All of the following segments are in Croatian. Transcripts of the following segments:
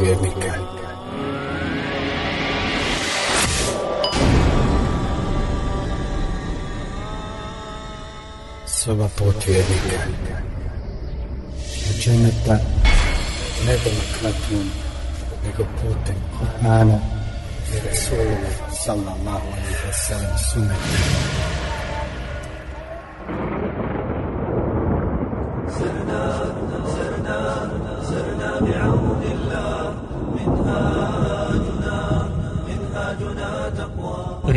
vjernika. Soba put vjernika. Dženeta ne doma kratnom, nego putem Kur'ana i Rasulova sallallahu alaihi wa sallam sunneta.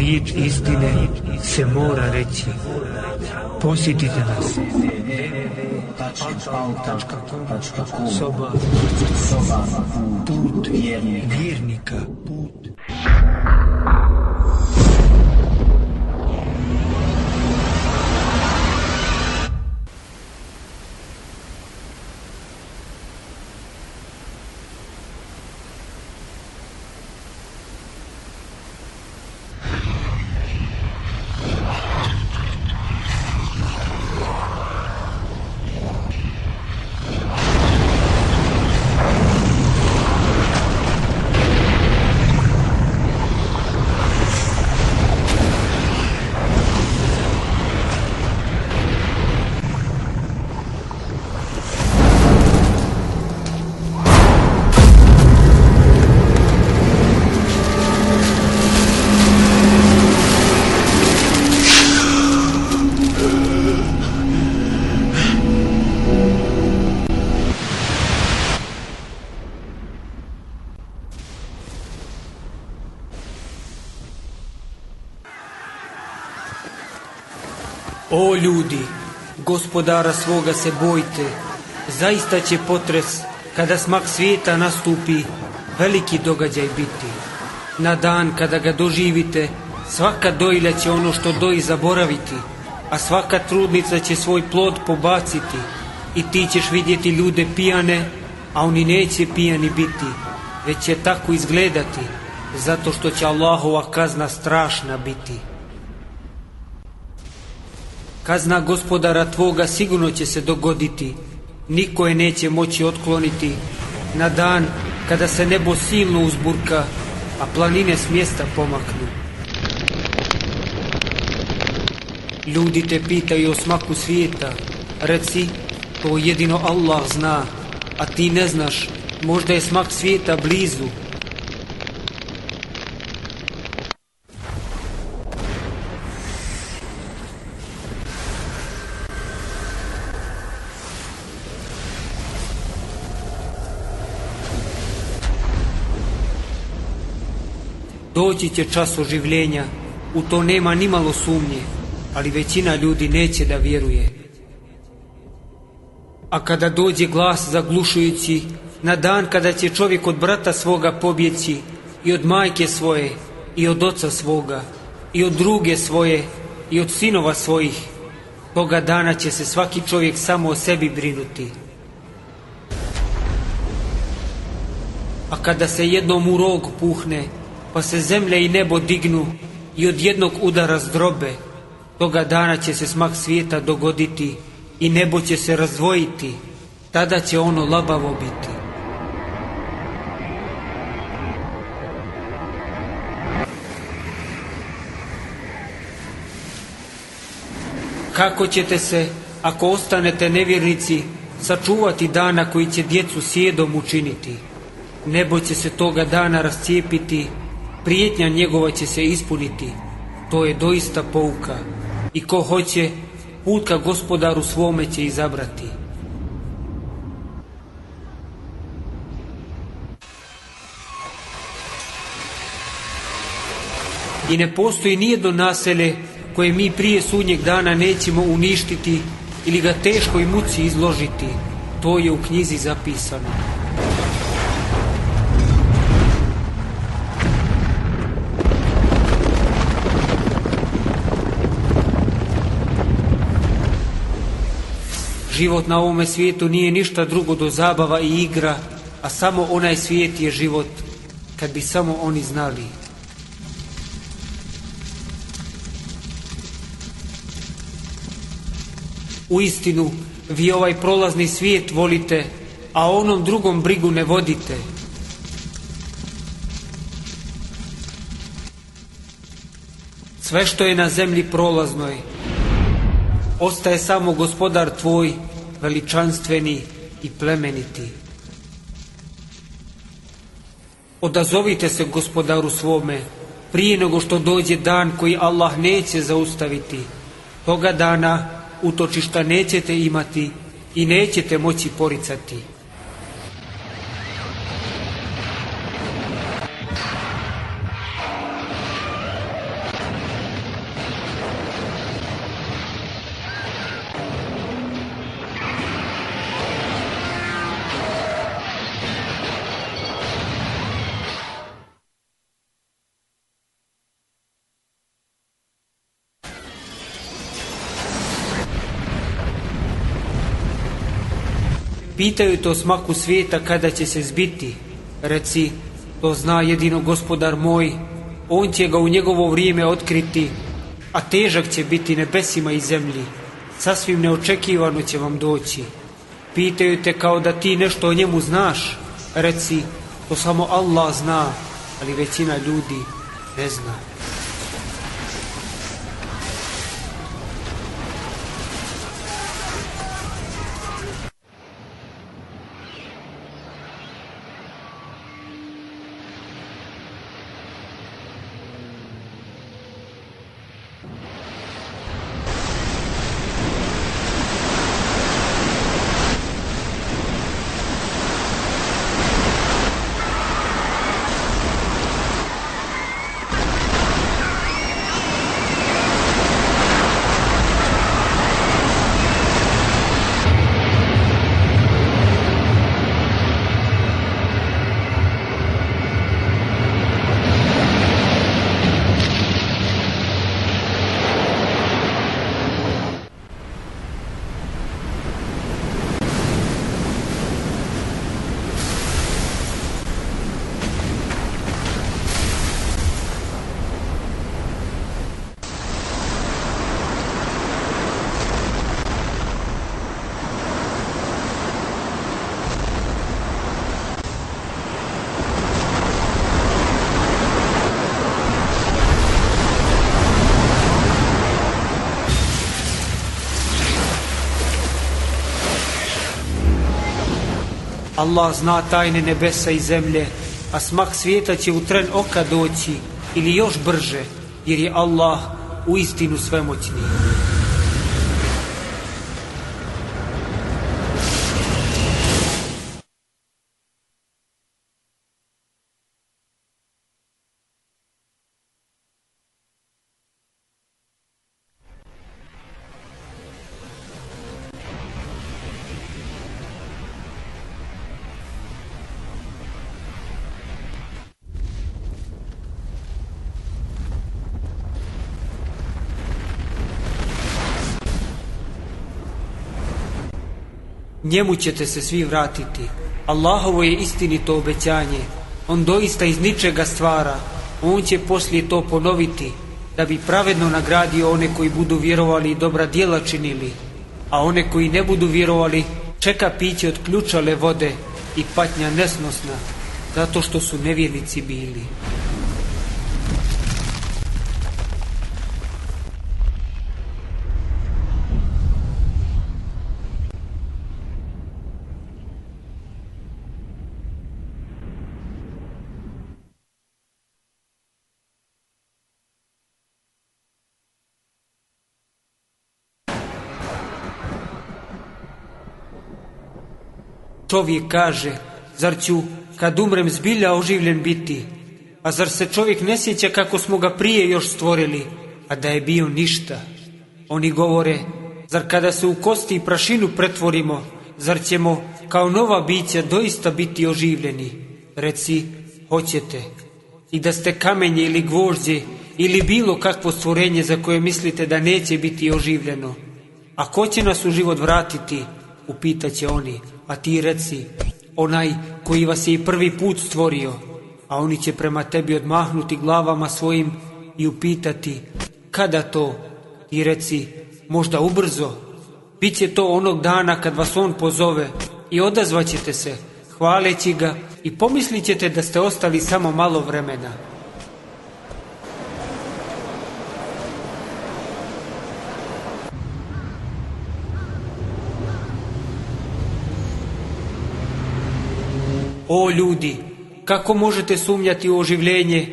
Riječ istine se mora reći. Posjetite nas. Soba. Put vjernika. Put. O ljudi, gospodara svoga se bojte, zaista će potres, kada smak svijeta nastupi, veliki događaj biti. Na dan kada ga doživite, svaka dojlja će ono što doji zaboraviti, a svaka trudnica će svoj plod pobaciti i ti ćeš vidjeti ljude pijane, a oni neće pijani biti, već će tako izgledati, zato što će Allahova kazna strašna biti. Kazna gospodara tvoga sigurno će se dogoditi, niko je neće moći otkloniti, na dan kada se nebo silno uzburka, a planine s mjesta pomaknu. Ljudi te pitaju o smaku svijeta, reci, to jedino Allah zna, a ti ne znaš, možda je smak svijeta blizu. Doći će čas oživljenja, u to nema nimalo sumnje, ali većina ljudi neće da vjeruje. A kada dođe glas zaglušujući, na dan kada će čovjek od brata svoga pobjeći, i od majke svoje, i od oca svoga, i od druge svoje, i od sinova svojih, toga dana će se svaki čovjek samo o sebi brinuti. A kada se jednom u rog puhne, pa se zemlja i nebo dignu i od jednog udara zdrobe, toga dana će se smak svijeta dogoditi i nebo će se razdvojiti, tada će ono labavo biti. Kako ćete se, ako ostanete nevjernici, sačuvati dana koji će djecu sjedom učiniti? Nebo će se toga dana rascijepiti, prijetnja njegova će se ispuniti. To je doista pouka. I ko hoće, put ka gospodaru svome će izabrati. I ne postoji nijedno naselje koje mi prije sudnjeg dana nećemo uništiti ili ga teškoj muci izložiti. To je u knjizi zapisano. Život na ovome svijetu nije ništa drugo do zabava i igra, a samo onaj svijet je život, kad bi samo oni znali. U istinu, vi ovaj prolazni svijet volite, a onom drugom brigu ne vodite. Sve što je na zemlji prolaznoj, ostaje samo gospodar tvoj, veličanstveni i plemeniti. Odazovite se gospodaru svome, prije nego što dođe dan koji Allah neće zaustaviti. Toga dana utočišta nećete imati i nećete moći poricati. Pitaju to smaku svijeta kada će se zbiti. Reci, to zna jedino gospodar moj, on će ga u njegovo vrijeme otkriti, a težak će biti nebesima i zemlji. Sasvim neočekivano će vam doći. Pitaju te kao da ti nešto o njemu znaš. Reci, to samo Allah zna, ali većina ljudi ne zna. Allah zna tajne nebesa i zemlje, a smak svijeta će u tren oka doći ili još brže, jer je Allah u istinu svemoćni. Njemu ćete se svi vratiti. Allahovo je istinito obećanje. On doista iz ničega stvara. On će poslije to ponoviti, da bi pravedno nagradio one koji budu vjerovali i dobra djela činili. A one koji ne budu vjerovali, čeka piće od ključale vode i patnja nesnosna, zato što su nevjernici bili. Čovjek kaže, zar ću kad umrem zbilja oživljen biti? A zar se čovjek ne sjeća kako smo ga prije još stvorili, a da je bio ništa? Oni govore, zar kada se u kosti i prašinu pretvorimo, zar ćemo kao nova bića doista biti oživljeni? Reci, hoćete. I da ste kamenje ili gvožđe ili bilo kakvo stvorenje za koje mislite da neće biti oživljeno. A ko će nas u život vratiti? Upitaće oni a ti reci, onaj koji vas je i prvi put stvorio, a oni će prema tebi odmahnuti glavama svojim i upitati, kada to? I reci, možda ubrzo. Biće to onog dana kad vas on pozove i odazvaćete se, hvaleći ga i pomislit ćete da ste ostali samo malo vremena. O ljudi, kako možete sumnjati u oživljenje?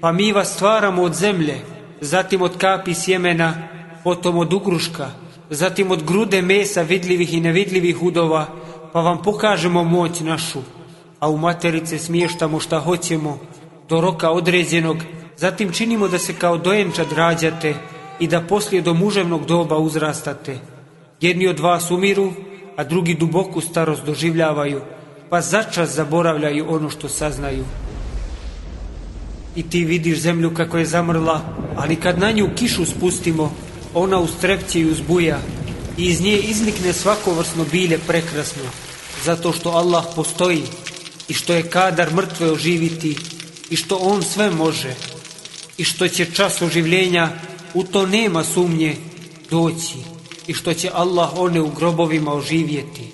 Pa mi vas stvaramo od zemlje, zatim od kapi sjemena, potom od ugruška, zatim od grude mesa vidljivih i nevidljivih udova, pa vam pokažemo moć našu, a u materice smještamo šta hoćemo, do roka određenog, zatim činimo da se kao dojenčad rađate i da poslije do muževnog doba uzrastate. Jedni od vas umiru, a drugi duboku starost doživljavaju, pa začas zaboravljaju ono što saznaju. I ti vidiš zemlju kako je zamrla, ali kad na nju kišu spustimo, ona ustrepće i uzbuja i iz nje iznikne svakovrsno bilje prekrasno, zato što Allah postoji i što je kadar mrtve oživiti i što On sve može i što će čas oživljenja, u to nema sumnje, doći i što će Allah one u grobovima oživjeti.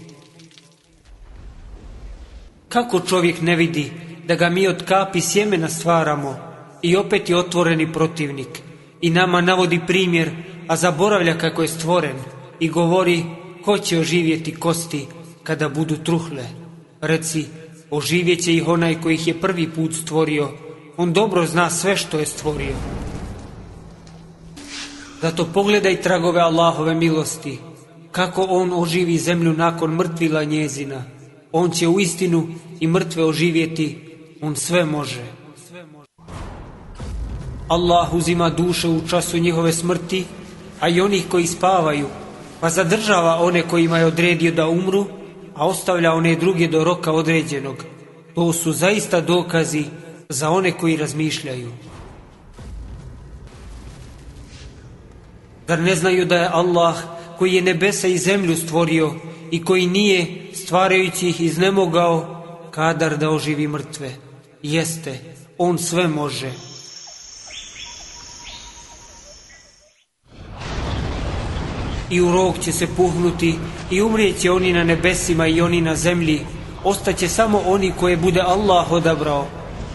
Kako čovjek ne vidi da ga mi od kapi sjemena stvaramo i opet je otvoreni protivnik i nama navodi primjer, a zaboravlja kako je stvoren i govori ko će oživjeti kosti kada budu truhle. Reci, oživjet će ih onaj koji ih je prvi put stvorio, on dobro zna sve što je stvorio. Zato pogledaj tragove Allahove milosti, kako on oživi zemlju nakon mrtvila njezina. On će u istinu i mrtve oživjeti, on sve može. Allah uzima duše u času njihove smrti, a i onih koji spavaju, pa zadržava one kojima je odredio da umru, a ostavlja one druge do roka određenog. To su zaista dokazi za one koji razmišljaju. Zar ne znaju da je Allah koji je nebesa i zemlju stvorio i koji nije stvarajući ih iznemogao kadar da oživi mrtve? Jeste, on sve može. I u rog će se puhnuti i umrijeće oni na nebesima i oni na zemlji. Ostaće samo oni koje bude Allah odabrao.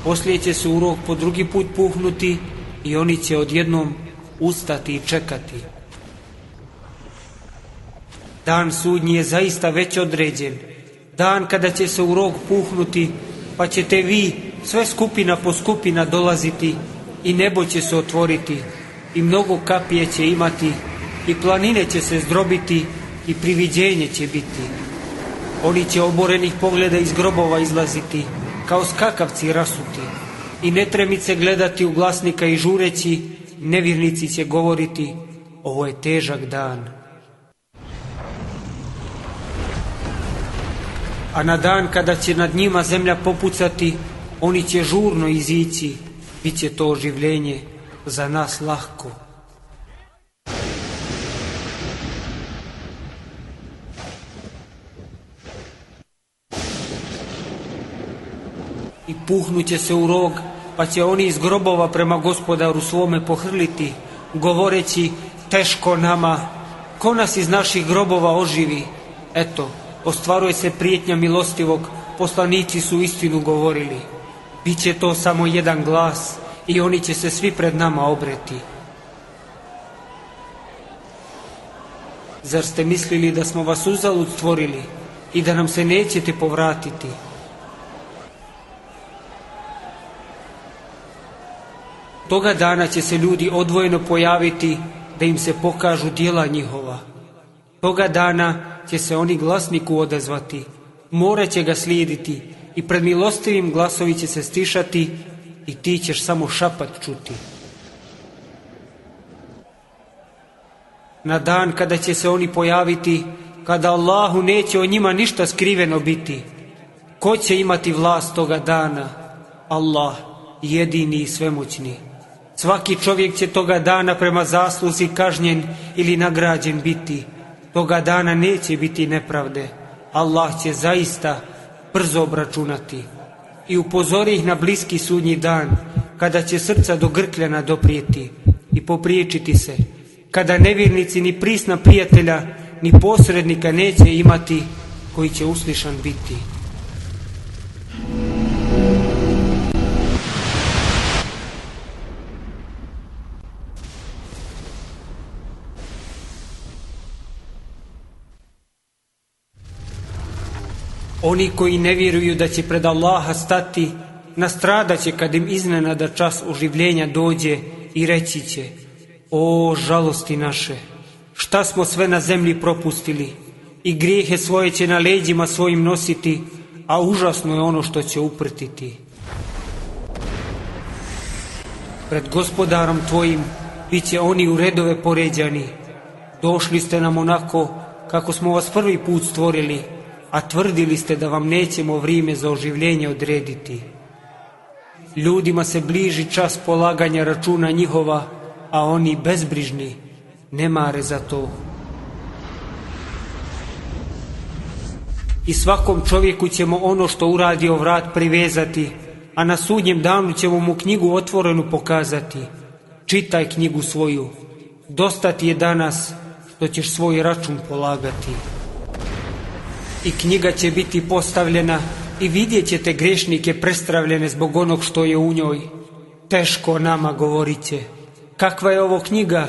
Poslije će se u rog po drugi put puhnuti i oni će odjednom ustati i čekati. Dan sudnji je zaista već određen. Dan kada će se u rog puhnuti, pa ćete vi sve skupina po skupina dolaziti i nebo će se otvoriti i mnogo kapije će imati i planine će se zdrobiti i priviđenje će biti. Oni će oborenih pogleda iz grobova izlaziti, kao skakavci rasuti i netremice gledati u glasnika i žureći nevjernici će govoriti ovo je težak dan. A na dan kada će nad njima zemlja popucati, oni će žurno izići, bit će to oživljenje za nas lahko. I puhnuće se u rog pa će oni iz grobova prema gospodaru svome pohrliti, govoreći teško nama, ko nas iz naših grobova oživi? Eto, ostvaruje se prijetnja milostivog, poslanici su istinu govorili. Biće to samo jedan glas i oni će se svi pred nama obreti. Zar ste mislili da smo vas uzalud stvorili i da nam se nećete povratiti? Toga dana će se ljudi odvojeno pojaviti da im se pokažu dijela njihova. Toga dana će se oni glasniku odazvati, mora će ga slijediti i pred milostivim glasovi će se stišati i ti ćeš samo šapat čuti. Na dan kada će se oni pojaviti, kada Allahu neće o njima ništa skriveno biti, ko će imati vlast toga dana? Allah, jedini i svemoćni. Svaki čovjek će toga dana prema zasluzi kažnjen ili nagrađen biti. Toga dana neće biti nepravde. Allah će zaista brzo obračunati. I upozori ih na bliski sudnji dan, kada će srca do grkljana doprijeti i popriječiti se. Kada nevjernici ni prisna prijatelja, ni posrednika neće imati, koji će uslišan biti. Oni koji ne vjeruju da će pred Allaha stati, nastradat će kad im iznenada čas oživljenja dođe i reći će O žalosti naše, šta smo sve na zemlji propustili i grijehe svoje će na leđima svojim nositi, a užasno je ono što će uprtiti. Pred gospodarom tvojim bit će oni u redove poređani. Došli ste nam onako kako smo vas prvi put stvorili, a tvrdili ste da vam nećemo vrijeme za oživljenje odrediti. Ljudima se bliži čas polaganja računa njihova, a oni bezbrižni ne mare za to. I svakom čovjeku ćemo ono što uradio vrat privezati, a na sudnjem danu ćemo mu knjigu otvorenu pokazati. Čitaj knjigu svoju, dosta ti je danas što ćeš svoj račun polagati. I knjiga će biti postavljena i vidjet ćete grešnike prestravljene zbog onog što je u njoj. Teško nama govorit će. Kakva je ovo knjiga?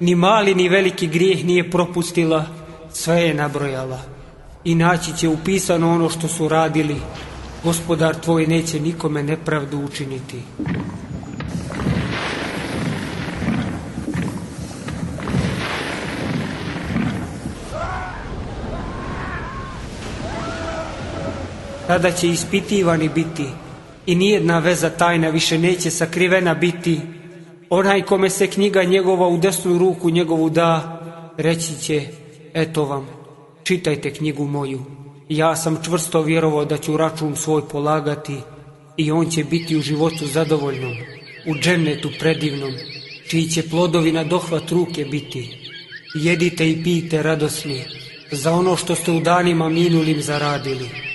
Ni mali ni veliki grijeh nije propustila, sve je nabrojala. I naći će upisano ono što su radili. Gospodar tvoj neće nikome nepravdu učiniti. Tada će ispitivani biti i nijedna veza tajna više neće sakrivena biti. Onaj kome se knjiga njegova u desnu ruku njegovu da, reći će, eto vam, čitajte knjigu moju. Ja sam čvrsto vjerovao da ću račun svoj polagati i on će biti u životu zadovoljnom, u džennetu predivnom, čiji će plodovi na dohvat ruke biti. Jedite i pijte radosni za ono što ste u danima minulim zaradili.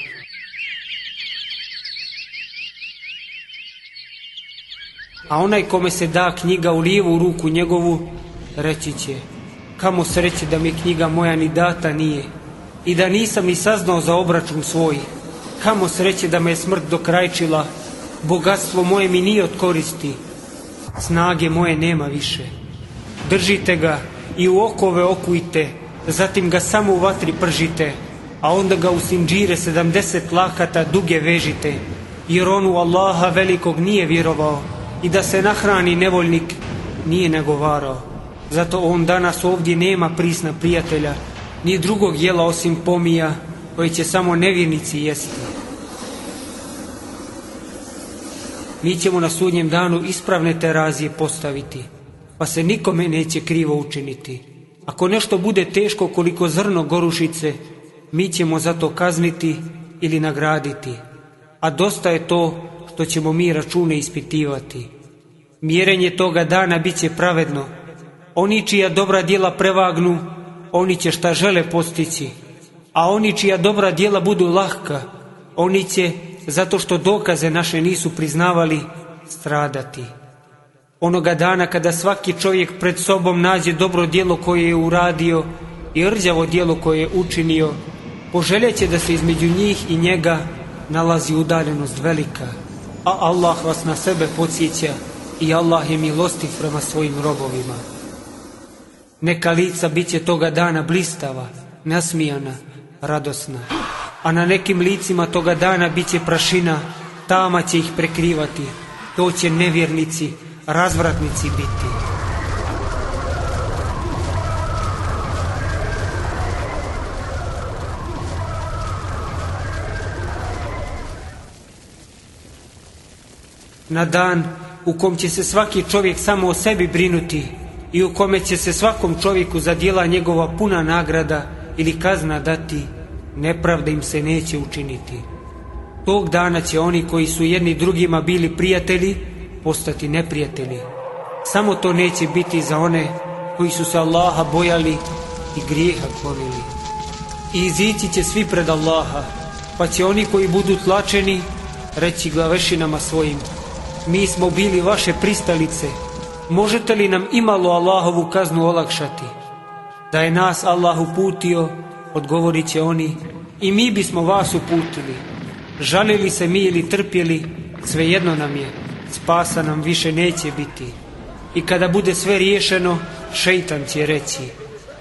A onaj kome se da knjiga u lijevu ruku njegovu, reći će, kamo sreće da mi knjiga moja ni data nije i da nisam ni saznao za obračun svoj. Kamo sreće da me je smrt dokrajčila, bogatstvo moje mi nije od koristi, snage moje nema više. Držite ga i u okove okujte, zatim ga samo u vatri pržite, a onda ga u sinđire sedamdeset lakata duge vežite, jer on u Allaha velikog nije vjerovao i da se nahrani nevoljnik nije nagovarao. Zato on danas ovdje nema prisna prijatelja, ni drugog jela osim pomija koji će samo nevjernici jesti. Mi ćemo na sudnjem danu ispravne terazije postaviti, pa se nikome neće krivo učiniti. Ako nešto bude teško koliko zrno gorušice, mi ćemo za to kazniti ili nagraditi. A dosta je to što ćemo mi račune ispitivati. Mjerenje toga dana bit će pravedno. Oni čija dobra djela prevagnu, oni će šta žele postići, a oni čija dobra djela budu lahka, oni će, zato što dokaze naše nisu priznavali, stradati. Onoga dana kada svaki čovjek pred sobom nađe dobro djelo koje je uradio i rđavo djelo koje je učinio, poželjeće da se između njih i njega nalazi udaljenost velika, a Allah vas na sebe podsjeća i Allah je milostiv prema svojim robovima. Neka lica bit će toga dana blistava, nasmijana, radosna. A na nekim licima toga dana bit će prašina, tama će ih prekrivati. To će nevjernici, razvratnici biti. Na dan u kom će se svaki čovjek samo o sebi brinuti, i u kome će se svakom čovjeku za djela njegova puna nagrada ili kazna dati, nepravda im se neće učiniti. Tog dana će oni koji su jedni drugima bili prijatelji, postati neprijatelji. Samo to neće biti za one koji su se Allaha bojali i grijeha klonili. I izići će svi pred Allaha, pa će oni koji budu tlačeni reći glavešinama svojim, mi smo bili vaše pristalice, možete li nam imalo Allahovu kaznu olakšati? Da je nas Allah uputio, odgovorit će oni, i mi bismo vas uputili. Žalili se mi ili trpjeli, svejedno nam je, spasa nam više neće biti. I kada bude sve riješeno, šeitan će reći,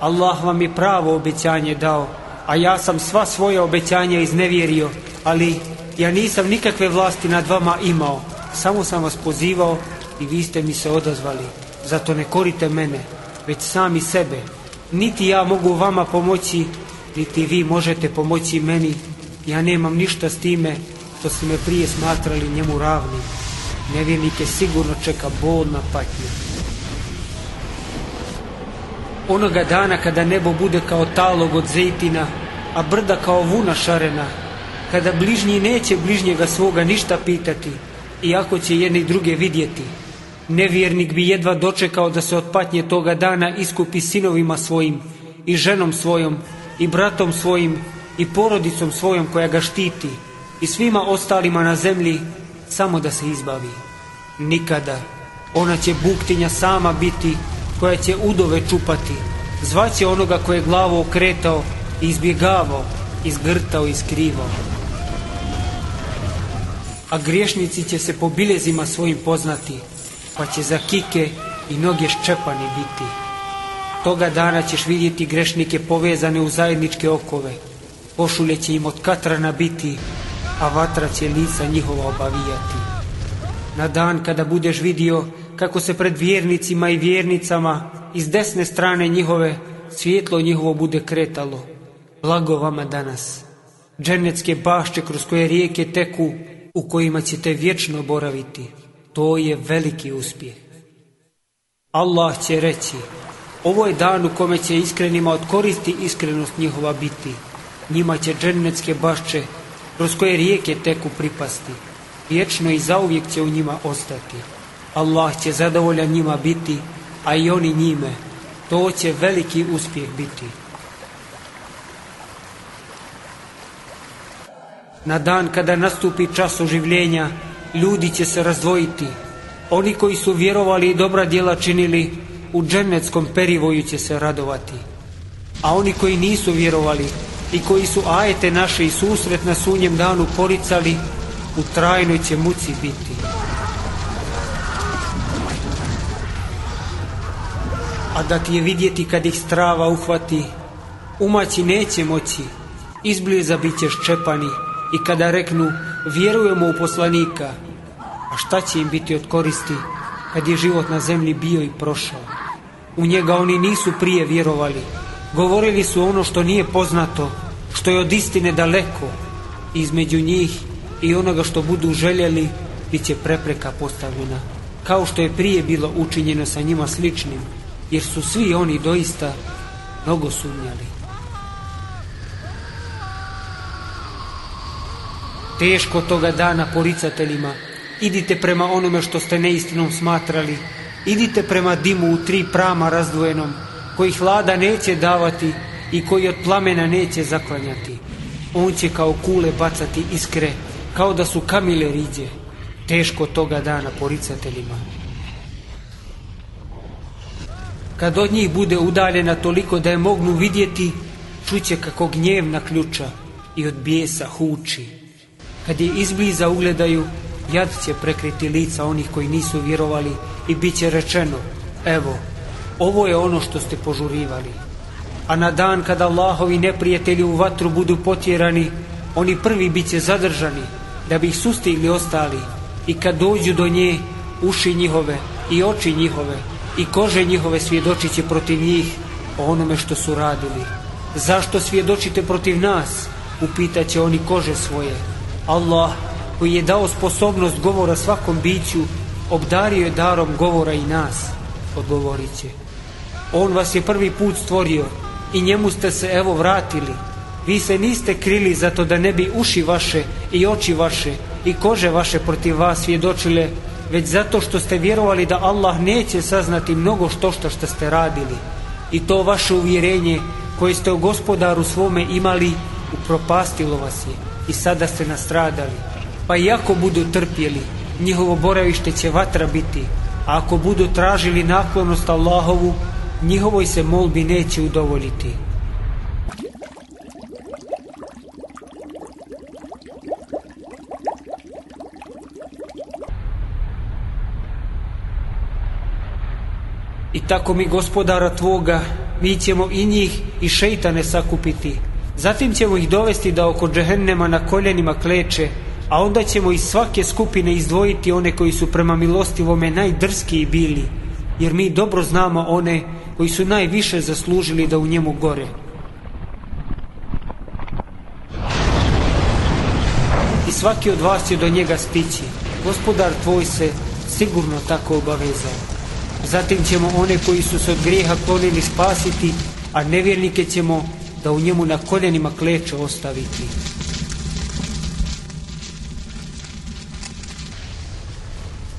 Allah vam je pravo obećanje dao, a ja sam sva svoja obećanja iznevjerio, ali ja nisam nikakve vlasti nad vama imao, samo sam vas pozivao i vi ste mi se odazvali. Zato ne korite mene, već sami sebe. Niti ja mogu vama pomoći, niti vi možete pomoći meni. Ja nemam ništa s time što ste me prije smatrali njemu ravnim. Nevjernike sigurno čeka bolna patnja. Onoga dana kada nebo bude kao talog od zejtina, a brda kao vuna šarena, kada bližnji neće bližnjega svoga ništa pitati, iako će jedni druge vidjeti, nevjernik bi jedva dočekao da se od patnje toga dana iskupi sinovima svojim i ženom svojom i bratom svojim i porodicom svojom koja ga štiti i svima ostalima na zemlji samo da se izbavi. Nikada. Ona će buktinja sama biti koja će udove čupati. Zvaće onoga koje je glavu okretao izbjegavao, izgrtao i skrivao. A griješnici će se po bilezima svojim poznati, pa će za kike i noge ščepani biti. Toga dana ćeš vidjeti grešnike povezane u zajedničke okove. Pošulje će im od katrana biti, a vatra će lica njihova obavijati. Na dan kada budeš vidio kako se pred vjernicima i vjernicama iz desne strane njihove svjetlo njihovo bude kretalo. Blago vama danas. Dženecke bašće kroz koje rijeke teku u kojima ćete vječno boraviti. To je veliki uspjeh. Allah će reći, ovo je dan u kome će iskrenima od koristi iskrenost njihova biti. Njima će dženecke bašće kroz koje rijeke teku pripasti. Vječno i zauvijek će u njima ostati. Allah će zadovoljan njima biti, a i oni njime. To će veliki uspjeh biti. Na dan kada nastupi čas oživljenja, ljudi će se razdvojiti. Oni koji su vjerovali i dobra djela činili, u dženeckom perivoju će se radovati. A oni koji nisu vjerovali i koji su ajete naše i susret na sunjem danu poricali, u trajnoj će muci biti. A da ti je vidjeti kad ih strava uhvati, umaći neće moći, izbliza bit će ščepani i kada reknu vjerujemo u poslanika, a šta će im biti od koristi kad je život na zemlji bio i prošao? U njega oni nisu prije vjerovali, govorili su ono što nije poznato, što je od istine daleko, između njih i onoga što budu željeli, bit će prepreka postavljena, kao što je prije bilo učinjeno sa njima sličnim, jer su svi oni doista mnogo sumnjali. Teško toga dana poricateljima, idite prema onome što ste neistinom smatrali, idite prema dimu u tri prama razdvojenom, koji hlada neće davati i koji od plamena neće zaklanjati. On će kao kule bacati iskre, kao da su kamile riđe. Teško toga dana poricateljima. Kad od njih bude udaljena toliko da je mognu vidjeti, čuće kako gnjevna ključa i od bijesa huči. Kad je izbliza ugledaju, jad će prekriti lica onih koji nisu vjerovali i bit će rečeno, evo, ovo je ono što ste požurivali. A na dan kada Allahovi neprijatelji u vatru budu potjerani, oni prvi bit će zadržani, da bi ih sustigli ostali. I kad dođu do nje, uši njihove i oči njihove i kože njihove svjedočit će protiv njih o onome što su radili. Zašto svjedočite protiv nas? Upitat će oni kože svoje. Allah, koji je dao sposobnost govora svakom biću, obdario je darom govora i nas, odgovorit će. On vas je prvi put stvorio i njemu ste se evo vratili. Vi se niste krili zato da ne bi uši vaše i oči vaše i kože vaše protiv vas svjedočile, već zato što ste vjerovali da Allah neće saznati mnogo što što što ste radili. I to vaše uvjerenje koje ste u gospodaru svome imali upropastilo vas je i sada ste nastradali. Pa i ako budu trpjeli, njihovo boravište će vatra biti, a ako budu tražili naklonost Allahovu, njihovoj se molbi neće udovoljiti. I tako mi gospodara tvoga, mi ćemo i njih i šeitane sakupiti, Zatim ćemo ih dovesti da oko džehennema na koljenima kleče, a onda ćemo iz svake skupine izdvojiti one koji su prema milostivome najdrskiji bili, jer mi dobro znamo one koji su najviše zaslužili da u njemu gore. I svaki od vas će do njega stići. Gospodar tvoj se sigurno tako obavezao. Zatim ćemo one koji su se od grijeha klonili spasiti, a nevjernike ćemo da u njemu na koljenima kleče ostaviti.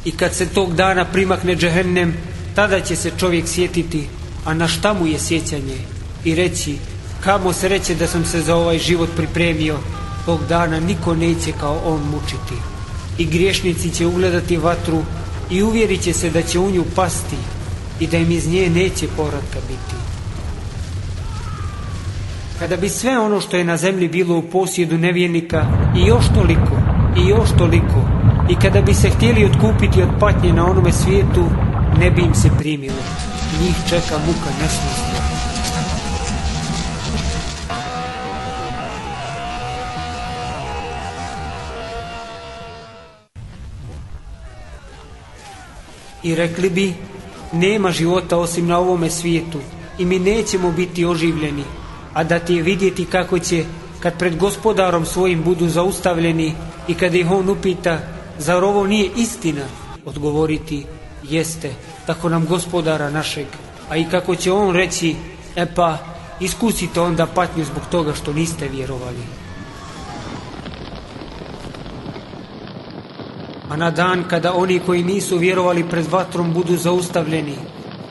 I kad se tog dana primakne džehennem, tada će se čovjek sjetiti, a na šta mu je sjećanje? I reći, kamo sreće da sam se za ovaj život pripremio, tog dana niko neće kao on mučiti. I griješnici će ugledati vatru i uvjerit će se da će u nju pasti i da im iz nje neće povratka biti. Kada bi sve ono što je na zemlji bilo u posjedu nevjernika i još toliko, i još toliko, i kada bi se htjeli otkupiti od patnje na onome svijetu, ne bi im se primilo. Njih čeka muka nesnosna. I rekli bi, nema života osim na ovome svijetu i mi nećemo biti oživljeni, a da ti je vidjeti kako će, kad pred gospodarom svojim budu zaustavljeni i kada ih on upita, zar ovo nije istina, odgovoriti, jeste, tako nam gospodara našeg, a i kako će on reći, e pa, iskusite onda patnju zbog toga što niste vjerovali. A na dan kada oni koji nisu vjerovali pred vatrom budu zaustavljeni,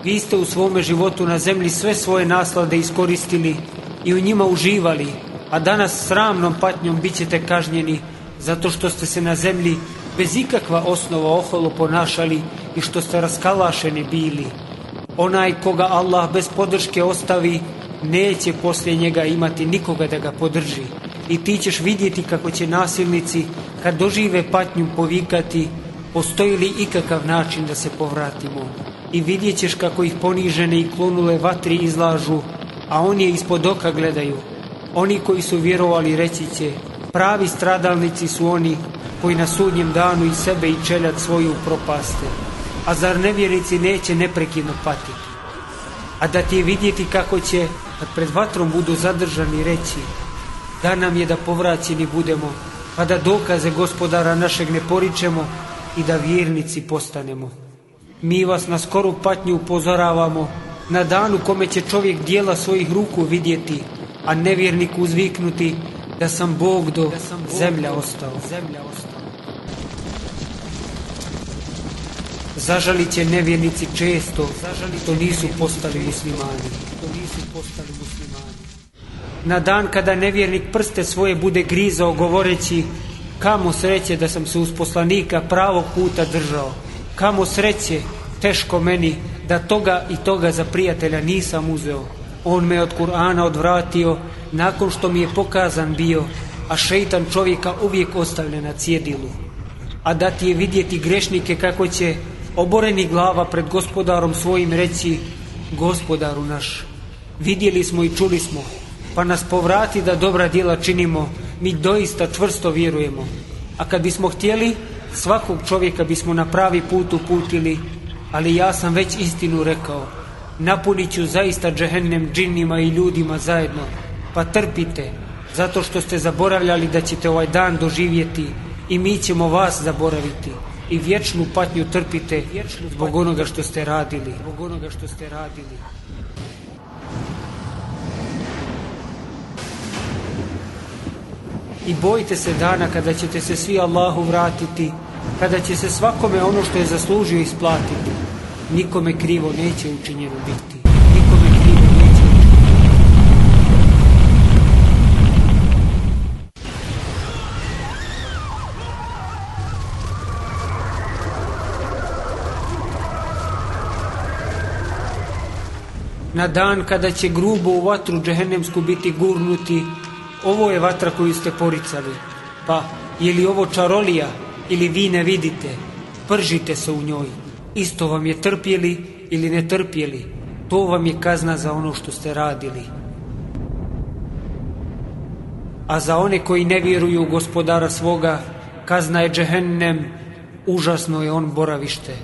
vi ste u svome životu na zemlji sve svoje naslade iskoristili i u njima uživali, a danas sramnom patnjom bit ćete kažnjeni zato što ste se na zemlji bez ikakva osnova oholo ponašali i što ste raskalašeni bili. Onaj koga Allah bez podrške ostavi, neće poslije njega imati nikoga da ga podrži. I ti ćeš vidjeti kako će nasilnici, kad dožive patnju, povikati, postoji li ikakav način da se povratimo. I vidjet ćeš kako ih ponižene i klonule vatri izlažu, a oni je ispod oka gledaju. Oni koji su vjerovali reći će, pravi stradalnici su oni koji na sudnjem danu i sebe i čeljat svoju propaste. A zar nevjernici neće neprekidno patiti? A da ti je vidjeti kako će, kad pred vatrom budu zadržani reći, da nam je da povraćeni budemo, pa da dokaze gospodara našeg ne poričemo i da vjernici postanemo. Mi vas na skoru patnju upozoravamo, na danu kome će čovjek dijela svojih ruku vidjeti, a nevjernik uzviknuti da sam Bog do zemlja ostao. Zemlja ostao. Zažalit će nevjernici često, to nisu postali muslimani. To nisu postali muslimani. Na dan kada nevjernik prste svoje bude grizao govoreći kamo sreće da sam se uz poslanika pravog puta držao. Kamo sreće, teško meni, da toga i toga za prijatelja nisam uzeo. On me od Kur'ana odvratio nakon što mi je pokazan bio, a šeitan čovjeka uvijek ostavlja na cjedilu. A da ti je vidjeti grešnike kako će oboreni glava pred gospodarom svojim reći gospodaru naš, vidjeli smo i čuli smo, pa nas povrati da dobra djela činimo, mi doista čvrsto vjerujemo. A kad bismo htjeli, svakog čovjeka bismo na pravi put uputili, ali ja sam već istinu rekao, napunit ću zaista džehennem džinnima i ljudima zajedno, pa trpite, zato što ste zaboravljali da ćete ovaj dan doživjeti i mi ćemo vas zaboraviti i vječnu patnju trpite zbog onoga što ste radili. Zbog onoga što ste radili. I bojite se dana kada ćete se svi Allahu vratiti, kada će se svakome ono što je zaslužio isplatiti. Nikome krivo neće učinjeno biti. na dan kada će grubo u vatru džehennemsku biti gurnuti, ovo je vatra koju ste poricali. Pa, je li ovo čarolija ili vi ne vidite? Pržite se u njoj. Isto vam je trpjeli ili ne trpjeli. To vam je kazna za ono što ste radili. a za one koji ne vjeruju u gospodara svoga, kazna je džehennem, užasno je on boravište.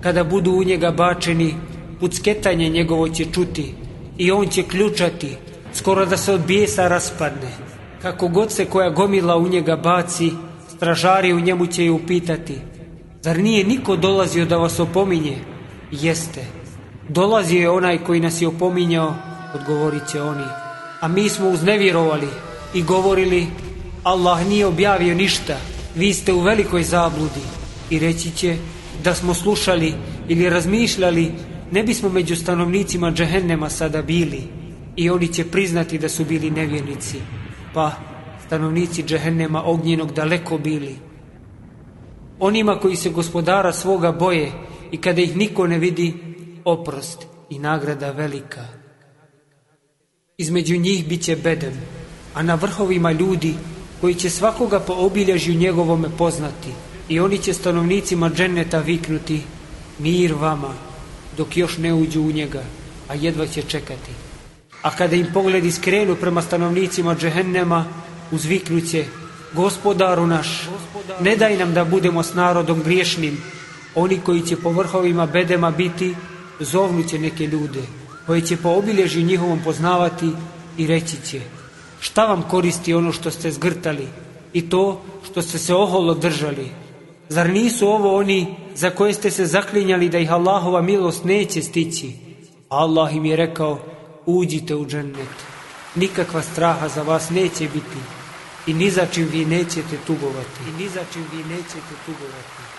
Kada budu u njega bačeni, pucketanje njegovo će čuti i on će ključati, skoro da se od bijesa raspadne. Kako god se koja gomila u njega baci, stražari u njemu će ju upitati, zar nije niko dolazio da vas opominje? Jeste. Dolazio je onaj koji nas je opominjao, odgovorit će oni. A mi smo uznevjerovali i govorili, Allah nije objavio ništa, vi ste u velikoj zabludi. I reći će, da smo slušali ili razmišljali, ne bismo među stanovnicima džehennema sada bili. I oni će priznati da su bili nevjernici. Pa, stanovnici džehennema ognjenog daleko bili. Onima koji se gospodara svoga boje i kada ih niko ne vidi, oprost i nagrada velika. Između njih bit će bedem, a na vrhovima ljudi koji će svakoga po obilježju njegovome poznati i oni će stanovnicima dženeta viknuti mir vama dok još ne uđu u njega, a jedva će čekati. A kada im pogledi skrenu prema stanovnicima džehennema, uzviknuće Gospodaru naš, ne daj nam da budemo s narodom griješnim. Oni koji će po vrhovima bedema biti, zovnuće neke ljude, koji će po obilježju njihovom poznavati i reći će Šta vam koristi ono što ste zgrtali i to što ste se oholo držali? Zar nisu ovo oni za koje ste se zaklinjali da ih Allahova milost neće stići? Allah im je rekao, uđite u džennet. Nikakva straha za vas neće biti i ni za čim vi nećete tugovati. I ni za čim vi nećete tugovati.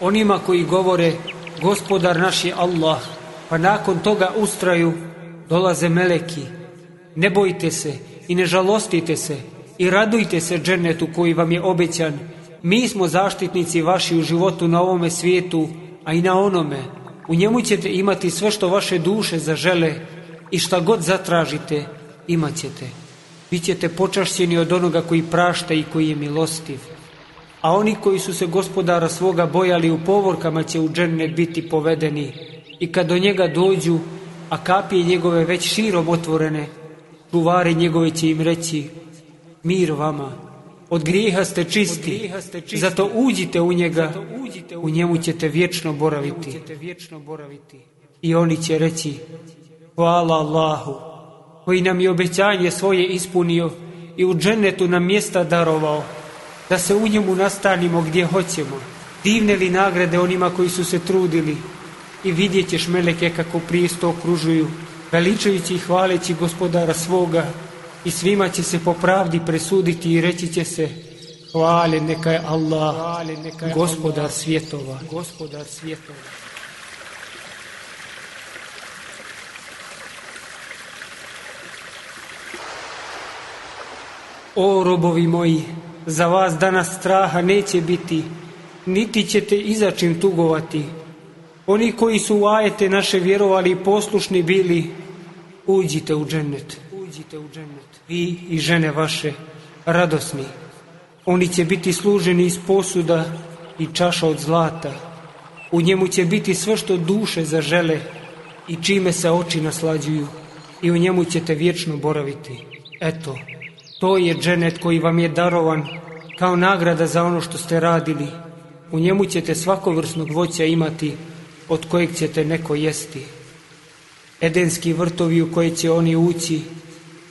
Onima koji govore, gospodar naš je Allah, pa nakon toga ustraju, dolaze meleki. Ne bojite se i ne žalostite se i radujte se džennetu koji vam je obećan. Mi smo zaštitnici vaši u životu na ovome svijetu, a i na onome. U njemu ćete imati sve što vaše duše zažele i šta god zatražite, imat ćete. Bićete počašćeni od onoga koji prašta i koji je milostiv. A oni koji su se gospodara svoga bojali u povorkama će u džennet biti povedeni i kad do njega dođu, a kapije njegove već širom otvorene, čuvari njegove će im reći, mir vama, od grijeha ste čisti, zato uđite u njega, u njemu ćete vječno boraviti. I oni će reći, hvala Allahu, koji nam je obećanje svoje ispunio i u džennetu nam mjesta darovao, da se u njemu nastanimo gdje hoćemo. Divne li nagrade onima koji su se trudili, i vidjet ćeš meleke kako prijesto okružuju, veličajući i hvaleći gospodara svoga i svima će se po pravdi presuditi i reći će se hvale neka je Allah, gospodar svjetova, gospodar svjetova. O robovi moji, za vas danas straha neće biti, niti ćete izačim tugovati, oni koji su u ajete naše vjerovali i poslušni bili, uđite u džennet. Uđite u džennet. Vi i žene vaše, radosni. Oni će biti služeni iz posuda i čaša od zlata. U njemu će biti sve što duše zažele i čime se oči naslađuju i u njemu ćete vječno boraviti. Eto, to je dženet koji vam je darovan kao nagrada za ono što ste radili. U njemu ćete svakovrsnog voća imati od kojeg ćete neko jesti. Edenski vrtovi u koje će oni ući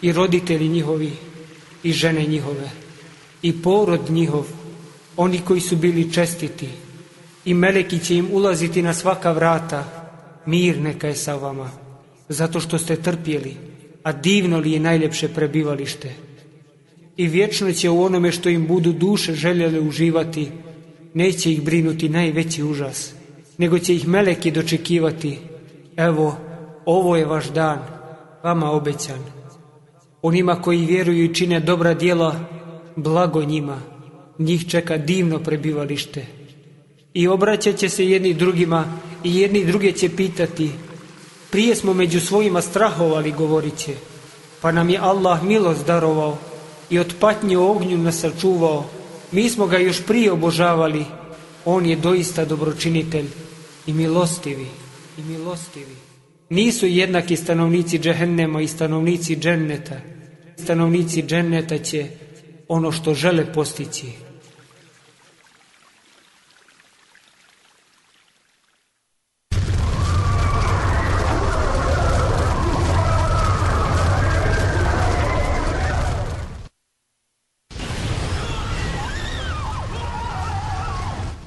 i roditelji njihovi i žene njihove i porod njihov, oni koji su bili čestiti i meleki će im ulaziti na svaka vrata, mir neka je sa vama, zato što ste trpjeli, a divno li je najljepše prebivalište. I vječno će u onome što im budu duše željele uživati, neće ih brinuti najveći užas nego će ih meleki dočekivati. Evo, ovo je vaš dan, vama obećan. Onima koji vjeruju i čine dobra djela, blago njima, njih čeka divno prebivalište. I obraćat će se jedni drugima i jedni druge će pitati, prije smo među svojima strahovali, govorit će, pa nam je Allah milost darovao i od patnje ognju nas sačuvao, mi smo ga još prije obožavali, on je doista dobročinitelj i milostivi, i milostivi. Nisu jednaki stanovnici džehennema i stanovnici dženneta. Stanovnici dženneta će ono što žele postići.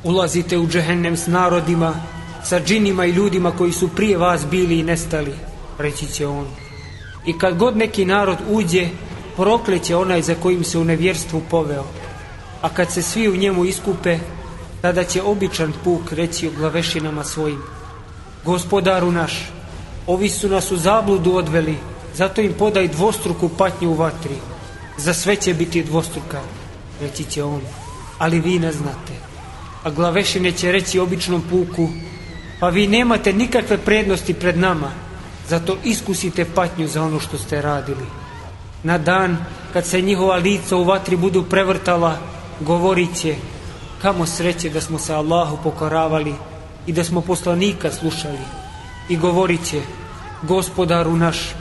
Ulazite u džehennem s narodima, sa džinima i ljudima koji su prije vas bili i nestali, reći će on. I kad god neki narod uđe, prokleće onaj za kojim se u nevjerstvu poveo. A kad se svi u njemu iskupe, tada će običan puk reći u glavešinama svojim. Gospodaru naš, ovi su nas u zabludu odveli, zato im podaj dvostruku patnju u vatri. Za sve će biti dvostruka, reći će on, ali vi ne znate. A glavešine će reći običnom puku, pa vi nemate nikakve prednosti pred nama, zato iskusite patnju za ono što ste radili. Na dan kad se njihova lica u vatri budu prevrtala, govorit će, kamo sreće da smo se Allahu pokoravali i da smo poslanika slušali. I govorit će, gospodaru naš,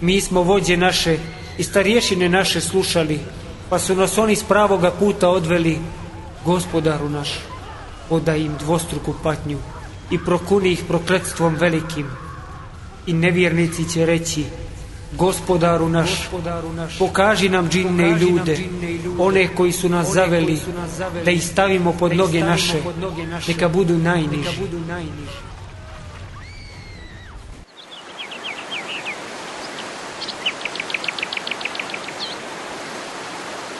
mi smo vođe naše i starješine naše slušali, pa su nas oni s pravoga puta odveli, gospodaru naš, odaj im dvostruku patnju i prokuni ih prokletstvom velikim. I nevjernici će reći, gospodaru naš, pokaži nam džinne i ljude, one koji su nas zaveli, da ih stavimo pod noge naše, neka budu najniži.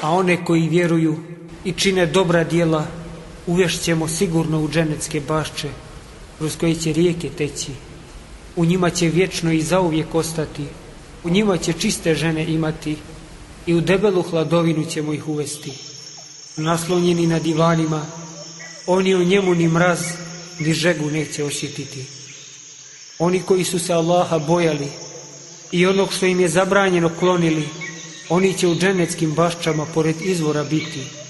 A one koji vjeruju i čine dobra djela, uvješćemo sigurno u dženecke bašče, kroz koje će rijeke teći. U njima će vječno i zauvijek ostati, u njima će čiste žene imati i u debelu hladovinu ćemo ih uvesti. Naslonjeni na divanima, oni u njemu ni mraz, ni žegu neće osjetiti. Oni koji su se Allaha bojali i onog što im je zabranjeno klonili, oni će u dženeckim baščama pored izvora biti.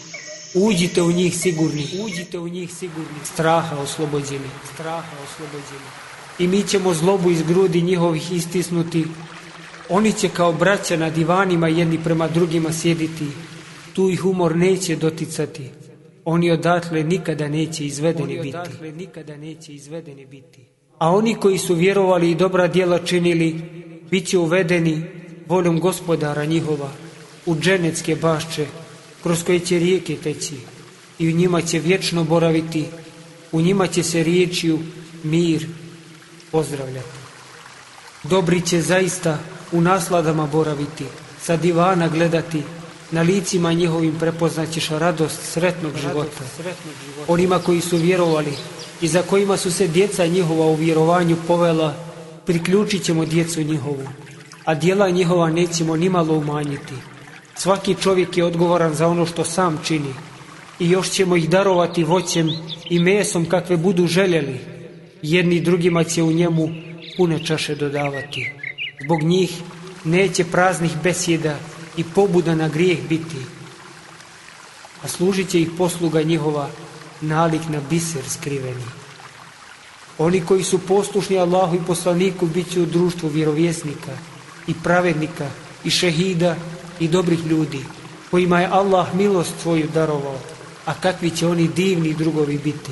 Uđite u njih sigurni, uđite u njih sigurni, straha oslobođeni, straha oslobođeni. I mi ćemo zlobu iz grudi njihovih istisnuti, oni će kao braća na divanima jedni prema drugima sjediti, tu ih umor neće doticati, oni odatle nikada neće izvedeni biti. nikada neće izvedeni biti. A oni koji su vjerovali i dobra djela činili, bit će uvedeni voljom gospodara njihova u dženecke bašče, kroz koje će rijeke teći i u njima će vječno boraviti, u njima će se riječju mir pozdravljati. Dobri će zaista u nasladama boraviti, sa divana gledati, na licima njihovim prepoznaćeš radost sretnog života. Onima koji su vjerovali i za kojima su se djeca njihova u vjerovanju povela, priključit ćemo djecu njihovu, a dijela njihova nećemo nimalo umanjiti. Svaki čovjek je odgovoran za ono što sam čini i još ćemo ih darovati voćem i mesom kakve budu željeli. Jedni drugima će u njemu pune čaše dodavati. Zbog njih neće praznih besjeda i pobuda na grijeh biti, a služit će ih posluga njihova nalik na biser skriveni. Oni koji su poslušni Allahu i poslaniku bit će u društvu vjerovjesnika i pravednika i šehida i dobrih ljudi kojima je Allah milost svoju darovao, a kakvi će oni divni drugovi biti.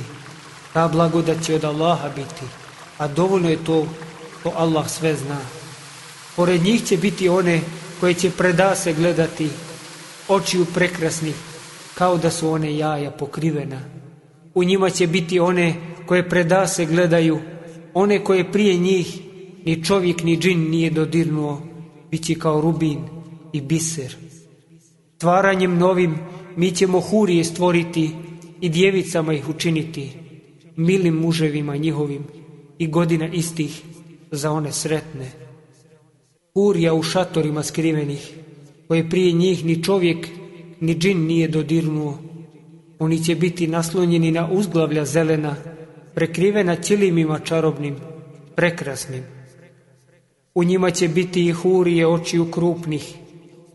Ta blagodat će od Allaha biti, a dovoljno je to, to Allah sve zna. Pored njih će biti one koje će predase gledati, očiju prekrasnih, kao da su one jaja pokrivena. U njima će biti one koje predase gledaju, one koje prije njih ni čovjek ni džin nije dodirnuo, bit će kao rubin i biser. Stvaranjem novim mi ćemo hurije stvoriti i djevicama ih učiniti, milim muževima njihovim i godina istih za one sretne. Hurija u šatorima skrivenih, koje prije njih ni čovjek ni džin nije dodirnuo. Oni će biti naslonjeni na uzglavlja zelena, prekrivena ćilimima čarobnim, prekrasnim. U njima će biti i hurije očiju krupnih,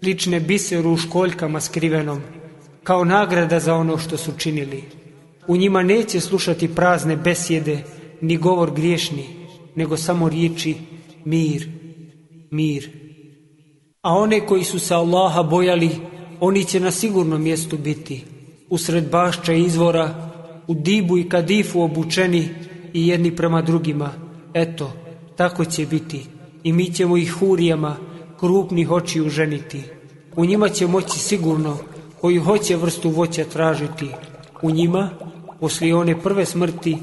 lične biseru školjkama skrivenom, kao nagrada za ono što su činili. U njima neće slušati prazne besjede, ni govor griješni, nego samo riječi mir, mir. A one koji su se Allaha bojali, oni će na sigurnom mjestu biti, usred bašća izvora, u dibu i kadifu obučeni i jedni prema drugima. Eto, tako će biti. I mi ćemo ih hurijama krupnih očiju ženiti. U njima će moći sigurno koji hoće vrstu voća tražiti. U njima, poslije one prve smrti,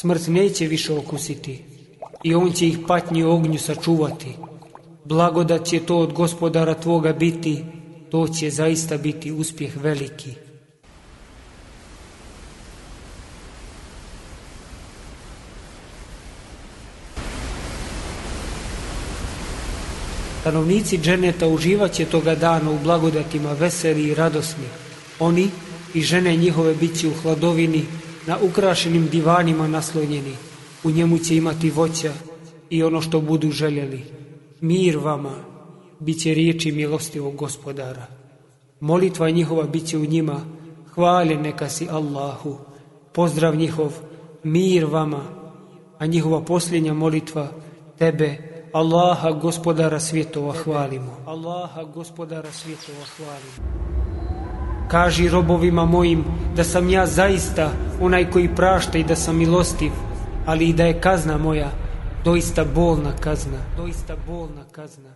smrt neće više okusiti. I on će ih patnji ognju sačuvati. Blagodat će to od gospodara tvoga biti, to će zaista biti uspjeh veliki. Stanovnici dženeta uživat će toga dana u blagodatima veseli i radosni. Oni i žene njihove bit će u hladovini, na ukrašenim divanima naslonjeni. U njemu će imati voća i ono što budu željeli. Mir vama, bit će riječi milostivog gospodara. Molitva njihova bit će u njima, hvale neka si Allahu, pozdrav njihov, mir vama, a njihova posljednja molitva, tebe, Allaha gospodara svjetova hvalimo. Allaha gospodara svjetova hvalimo. Kaži robovima mojim da sam ja zaista onaj koji prašta i da sam milostiv, ali i da je kazna moja doista bolna kazna, doista bolna kazna.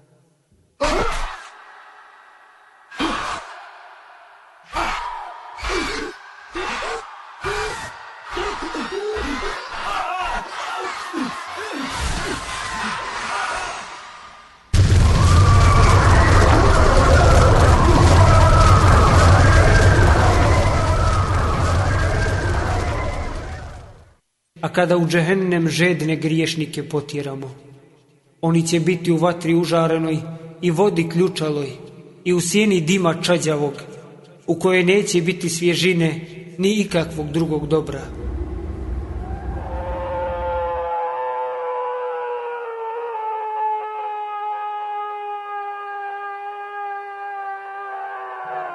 Kada u džehennem žedne griješnike potjeramo. Oni će biti u vatri užarenoj i vodi ključaloj i u sjeni dima čađavog, u kojoj neće biti svježine ni ikakvog drugog dobra.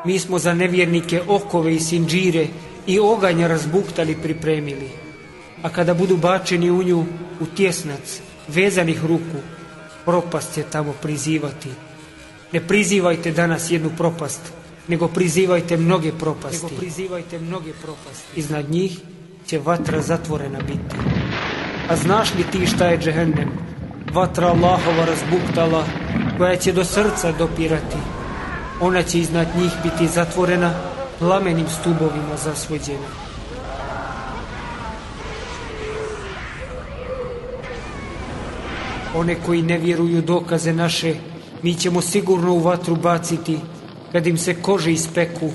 Mi smo za nevjernike okove i sinđire i oganja razbuktali pripremili a kada budu bačeni u nju u tjesnac, vezanih ruku, propast će tamo prizivati. Ne prizivajte danas jednu propast, nego prizivajte mnoge propasti. Nego prizivajte mnoge propasti. Iznad njih će vatra zatvorena biti. A znaš li ti šta je džehennem? Vatra Allahova razbuktala, koja će do srca dopirati. Ona će iznad njih biti zatvorena, plamenim stubovima zasvođena. One koji ne vjeruju dokaze naše, mi ćemo sigurno u vatru baciti, kad im se kože ispeku,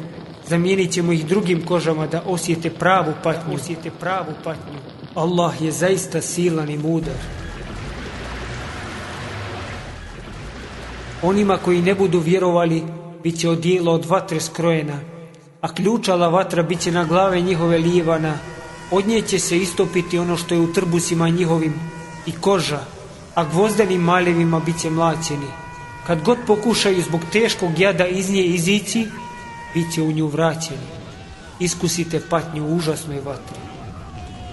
zamijenit ćemo ih drugim kožama da osjete pravu patnju. Osjete pravu patnju. Allah je zaista silan i mudar. Onima koji ne budu vjerovali, bit će odijelo od vatre skrojena, a ključala vatra bit će na glave njihove lijevana, od nje će se istopiti ono što je u trbusima njihovim i koža, a gvozdenim maljevima bit će mlaćeni. Kad god pokušaju zbog teškog jada iz nje izići, bit će u nju vraćeni. Iskusite patnju u užasnoj vatri.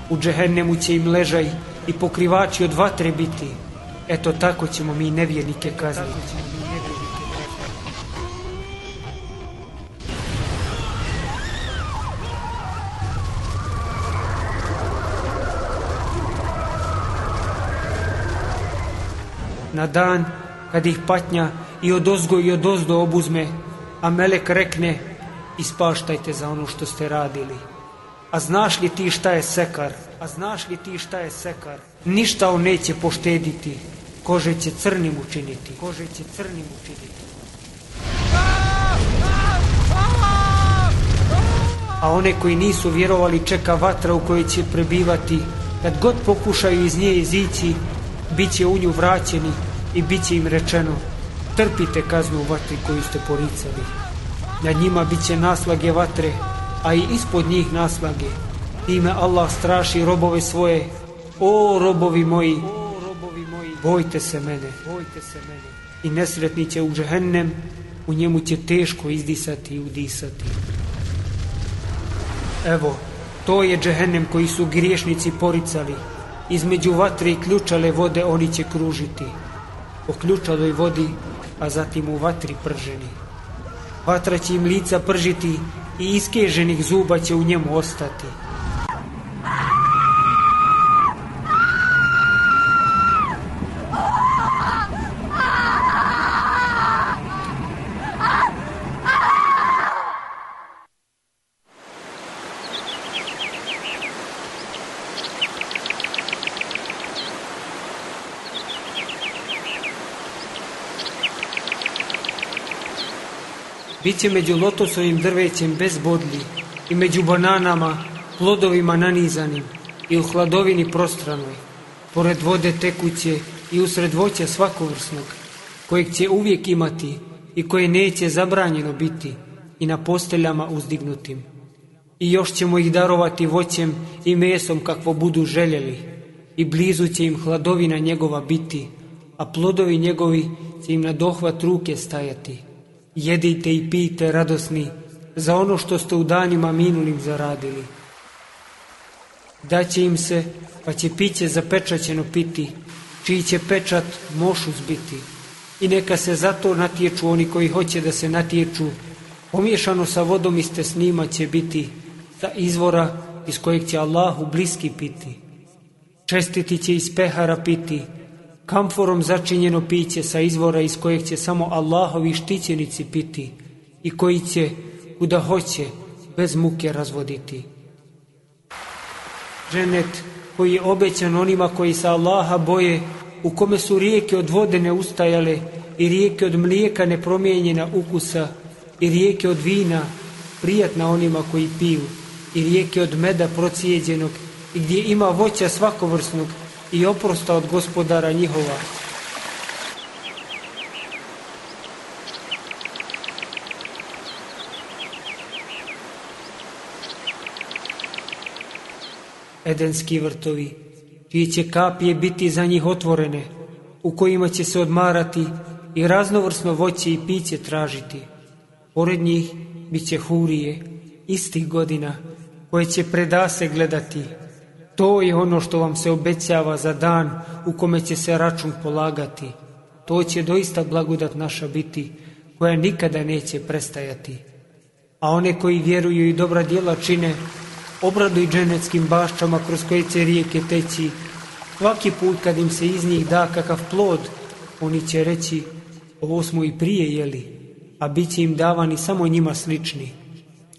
U džehennemu će im ležaj i pokrivači od vatre biti. Eto tako ćemo mi nevjernike kazniti. Na dan kad ih patnja i od ozgo i od ozdo obuzme, a melek rekne ispaštajte za ono što ste radili. A znaš li ti šta je sekar? A znaš li ti šta je sekar? Ništa on neće poštediti, kože će crnim učiniti. Kože će crnim učiniti. A one koji nisu vjerovali čeka vatra u kojoj će prebivati, kad god pokušaju iz nje izići, bit će u nju vraćeni i bit će im rečeno trpite kaznu vatri koju ste poricali. Na njima bit će naslage vatre, a i ispod njih naslage. Time Allah straši robove svoje. O robovi moji, bojte se mene. I nesretni će u džehennem, u njemu će teško izdisati i udisati. Evo, to je džehennem koji su griješnici poricali. Između vatre i ključale vode oni će kružiti. O ključavoj vodi, a zatim u vatri prženi. Vatra će im lica pržiti i iskeženih zuba će u njemu ostati. Biće među lotosovim drvećem bez bodlji i među bananama, plodovima nanizanim i u hladovini prostranoj, pored vode tekuće i usred voća svakovrsnog, kojeg će uvijek imati i koje neće zabranjeno biti i na posteljama uzdignutim. I još ćemo ih darovati voćem i mesom kakvo budu željeli i blizu će im hladovina njegova biti, a plodovi njegovi će im na dohvat ruke stajati jedite i pijte radosni za ono što ste u danima minulim zaradili. Daće im se, pa će piće zapečaćeno piti, čiji će pečat mošu zbiti. I neka se zato natječu oni koji hoće da se natječu, pomiješano sa vodom iste snima će biti, za izvora iz kojeg će Allahu bliski piti. Čestiti će iz pehara piti, kamforom začinjeno piće sa izvora iz kojeg će samo Allahovi štićenici piti i koji će, kuda hoće, bez muke razvoditi. Ženet koji je obećan onima koji sa Allaha boje, u kome su rijeke od vode ne ustajale i rijeke od mlijeka nepromijenjena ukusa i rijeke od vina prijatna onima koji piju i rijeke od meda procijeđenog i gdje ima voća svakovrsnog i oprosta od gospodara njihova. Edenski vrtovi, čiji će kapije biti za njih otvorene, u kojima će se odmarati i raznovrsno voće i piće tražiti. Pored njih bit će hurije, istih godina, koje će predase gledati, to je ono što vam se obećava za dan u kome će se račun polagati. To će doista blagodat naša biti, koja nikada neće prestajati. A one koji vjeruju i dobra djela čine, obraduj dženeckim baščama kroz koje će rijeke teći. Svaki put kad im se iz njih da kakav plod, oni će reći, ovo smo i prije jeli, a bit će im davani samo njima slični.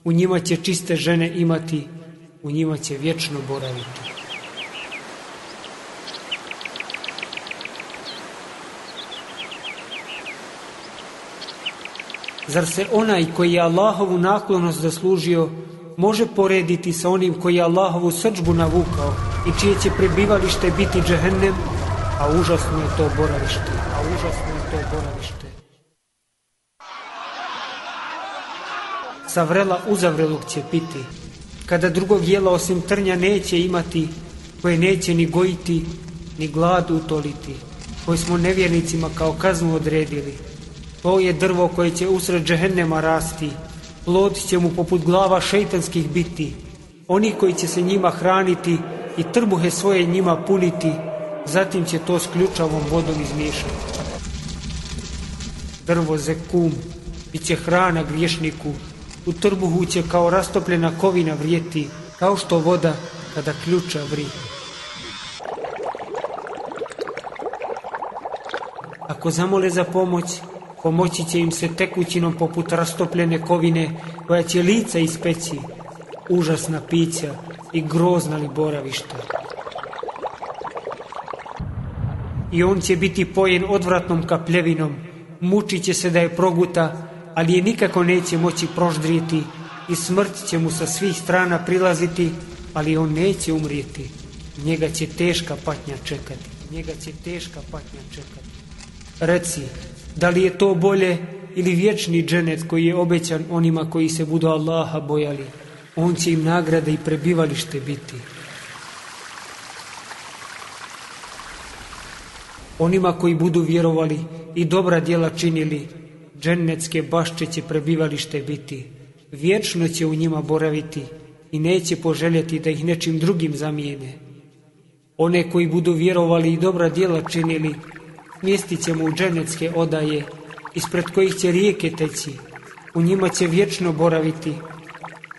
U njima će čiste žene imati, u njima će vječno boraviti. Zar se onaj koji je Allahovu naklonost zaslužio može porediti sa onim koji je Allahovu srđbu navukao i čije će prebivalište biti džehennem, a užasno je to boravište, a užasno je to boravište. Savrela uzavrelog će piti, kada drugog jela osim trnja neće imati, koje neće ni gojiti, ni glad utoliti, koje smo nevjernicima kao kaznu odredili, to je drvo koje će usred džehennema rasti. Plod će mu poput glava šeitanskih biti. Oni koji će se njima hraniti i trbuhe svoje njima puniti, zatim će to s ključavom vodom izmiješati. Drvo zekum, bit će hrana griješniku, u trbuhu će kao rastopljena kovina vrijeti, kao što voda kada ključa vri. Ako zamole za pomoć, Pomoći će im se tekućinom poput rastopljene kovine koja će lica ispeći, užasna pića i grozna li boravišta. I on će biti pojen odvratnom kapljevinom, mučit će se da je proguta, ali je nikako neće moći proždrijeti i smrt će mu sa svih strana prilaziti, ali on neće umrijeti. Njega će teška patnja čekati. Njega će teška patnja čekati. Reci, da li je to bolje ili vječni dženet koji je obećan onima koji se budu Allaha bojali? On će im nagrade i prebivalište biti. Onima koji budu vjerovali i dobra djela činili, dženecke bašće će prebivalište biti. Vječno će u njima boraviti i neće poželjeti da ih nečim drugim zamijene. One koji budu vjerovali i dobra djela činili, smjestit ćemo u dženecke odaje, ispred kojih će rijeke teći, u njima će vječno boraviti.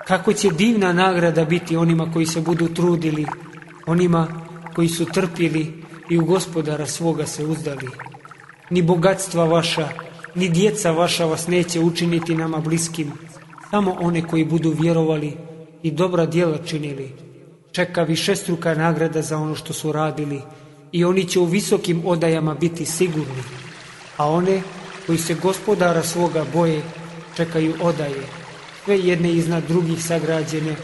Kako će divna nagrada biti onima koji se budu trudili, onima koji su trpili i u gospodara svoga se uzdali. Ni bogatstva vaša, ni djeca vaša vas neće učiniti nama bliskim, samo one koji budu vjerovali i dobra djela činili. Čeka višestruka nagrada za ono što su radili i oni će u visokim odajama biti sigurni, a one koji se gospodara svoga boje čekaju odaje, sve jedne iznad drugih sagrađene,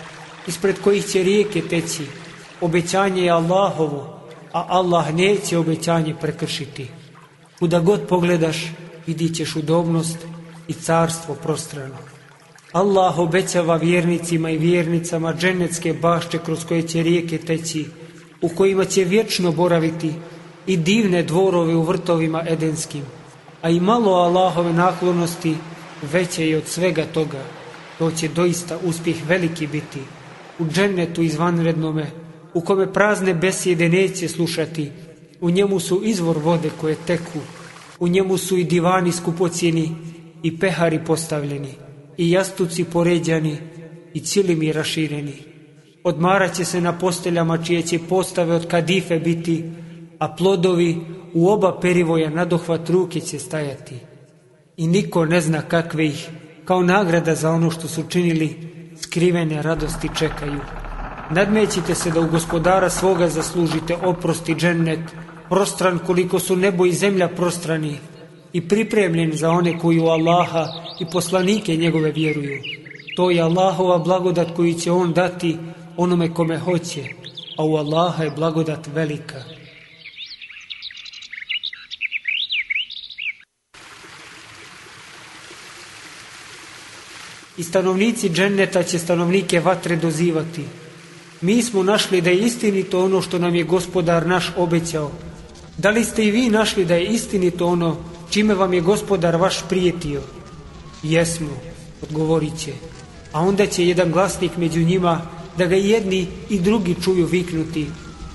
ispred kojih će rijeke teći. Obećanje je Allahovo, a Allah neće obećanje prekršiti. Kuda god pogledaš, vidit ćeš udobnost i carstvo prostrano. Allah obećava vjernicima i vjernicama dženecke bašče kroz koje će rijeke teći, u kojima će vječno boraviti i divne dvorove u vrtovima edenskim, a i malo Allahove naklonosti veće je od svega toga. To će doista uspjeh veliki biti u džennetu izvanrednome, u kome prazne besjede neće slušati, u njemu su izvor vode koje teku, u njemu su i divani skupocijeni i pehari postavljeni, i jastuci poređani i cilimi rašireni. Odmarat će se na posteljama čije će postave od kadife biti, a plodovi u oba perivoja nadohvat ruke će stajati. I niko ne zna kakve ih, kao nagrada za ono što su činili, skrivene radosti čekaju. Nadmećite se da u gospodara svoga zaslužite oprosti džennet, prostran koliko su nebo i zemlja prostrani i pripremljen za one koji u Allaha i poslanike njegove vjeruju. To je Allahova blagodat koju će on dati onome kome hoće, a u Allaha je blagodat velika. I stanovnici dženneta će stanovnike vatre dozivati. Mi smo našli da je istinito ono što nam je gospodar naš obećao. Da li ste i vi našli da je istinito ono čime vam je gospodar vaš prijetio? Jesmo, odgovorit će. A onda će jedan glasnik među njima da ga jedni i drugi čuju viknuti.